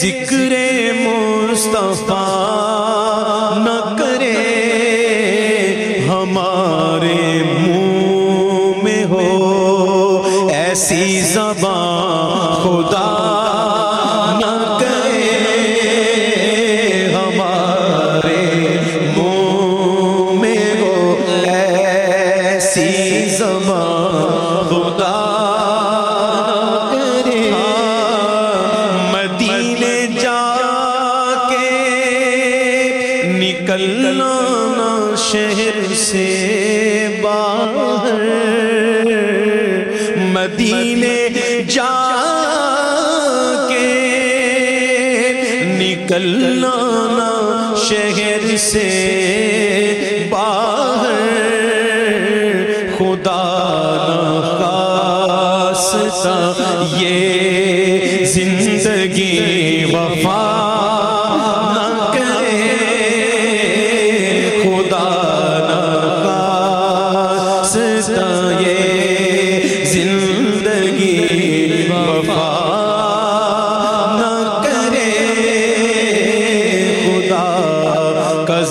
ذکر مصطفیٰ نہ کرے ہمارے منہ میں ہو ایسی زبان نکلنا نہ شہر سے باہر خدا نہ یہ زندگی وفا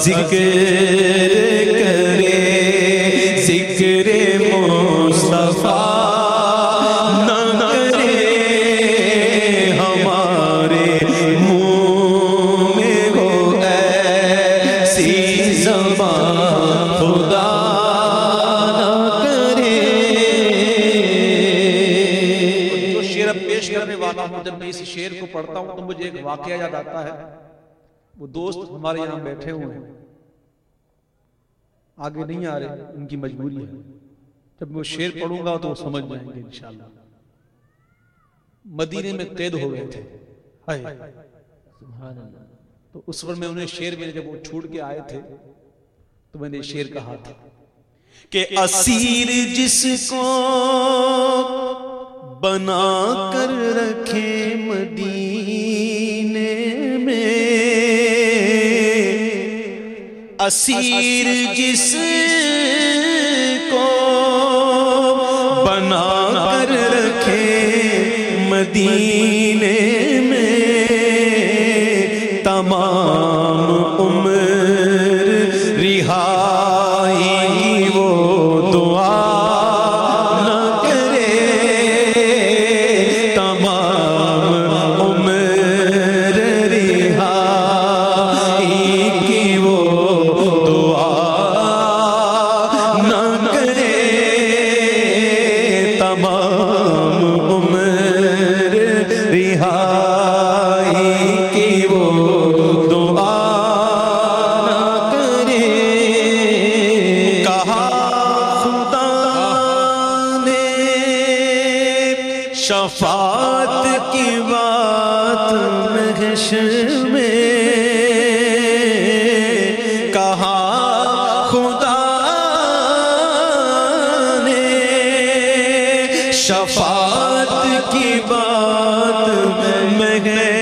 ذکر کرے، ذکر مصطفیٰ نہ کرے ہمارے منہ میں ہو ایسی زبان خدا نہ کرے۔ جو شعر اب پیش کرنے والا ہوں، جب میں اس شعر کو پڑھتا ہوں تو مجھے ایک واقعہ یاد آتا ہے۔ وہ دوست ہمارے یہاں بیٹھے ہوئے ہیں۔ آگے نہیں آ رہے، ان کی مجبوری ہے۔ جب میں وہ شعر پڑھوں گا تو وہ سمجھ جائیں گے انشاءاللہ۔ مدینے میں قید ہو گئے تھے۔ تو اس وقت میں انہیں شعر میں جب وہ چھوٹ کے آئے تھے، تو میں نے شعر کہا تھا کہ اسیر جس کو بنا کر رکھے مدینے اسیر جس کو بنا کر رکھے مدینہ شفاعت کی بات محشر میں کہا خدا نے شفاعت کی بات محشر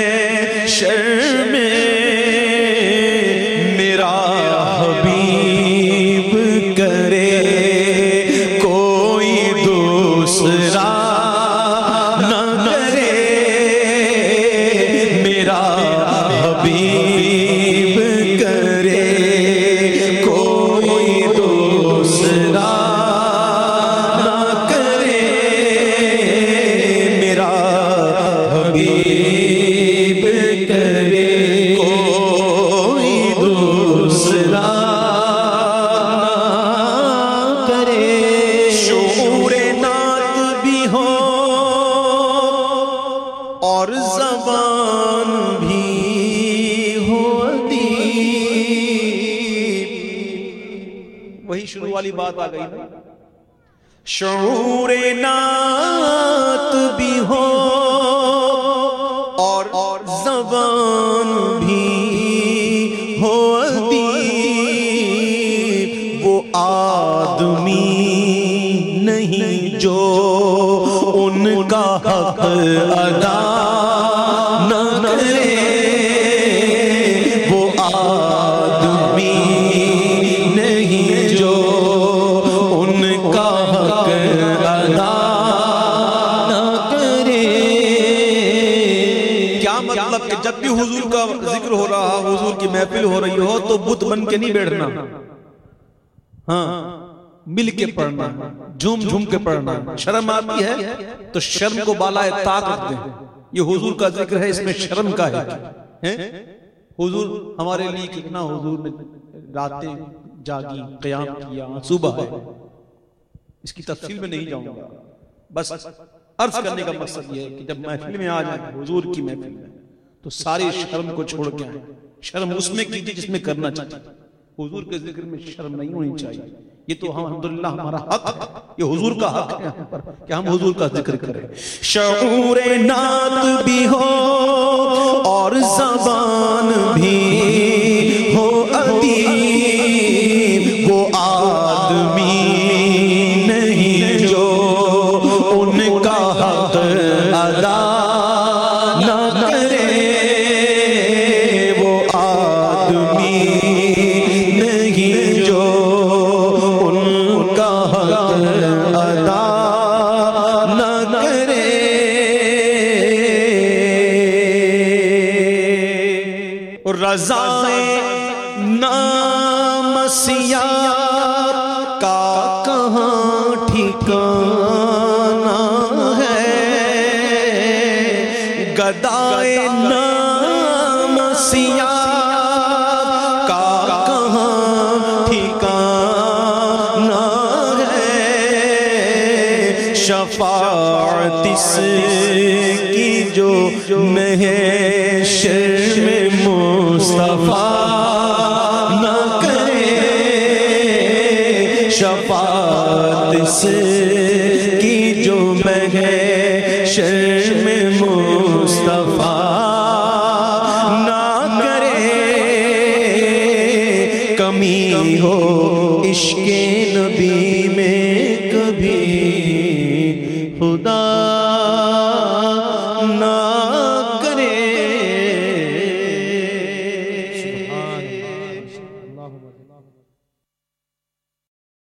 اور زبان بھی ہو ادیب وہی شروع والی بات آ گئی نا۔ شعور نعت بھی ہو اور زبان بھی ہو ادیب وہ آدمی نہیں جو ان کا حق ادا نہ کرے، وہ آدمی نہیں جو ان کا حق ادا نہ کرے۔ کیا مطلب کہ جب بھی حضور کا ذکر ہو رہا، حضور کی محفل ہو رہی ہو، تو بت بن کے نہیں بیٹھنا؟ ہاں۔ مل کے پڑھنا جھوم جھوم کے پڑھنا شرم آتی ہے تو شرم کو بالائے طاق رکھ دیں۔ یہ حضور کا ذکر ہے اس میں شرم کا ہے؟ حضور ہمارے لیے کتنا حضور نے راتیں جاگی قیام کیا صبح ہے۔ اس کی تفصیل میں نہیں جاؤں گا۔ بس عرض کرنے کا مقصد یہ ہے کہ جب محفل میں آ جائیں حضور کی محفل میں تو ساری شرم کو چھوڑ کے آئیں۔ شرم اس میں کیجیے جس میں کرنا چاہیے حضور کے ذکر میں شرم نہیں ہونی چاہیے یہ تو ہم الحمدللہ ہمارا حق ہے، یہ حضور کا حق ہے۔ ہم کہ ہم حضور کا ذکر کریں؟ شعور نعت بھی ہو اور زبان بھی ادا نہ کرے۔ رضا نام سیاہ کا کہاں ٹھکانا ہے؟ گدائے شفاعت اس کی جو محشر میں مصطفیٰ نہ کرے شفاعت اس